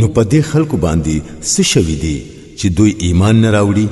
نو په دې خلکو باندې څه شوي دي چې دوی ایمان نه راوړي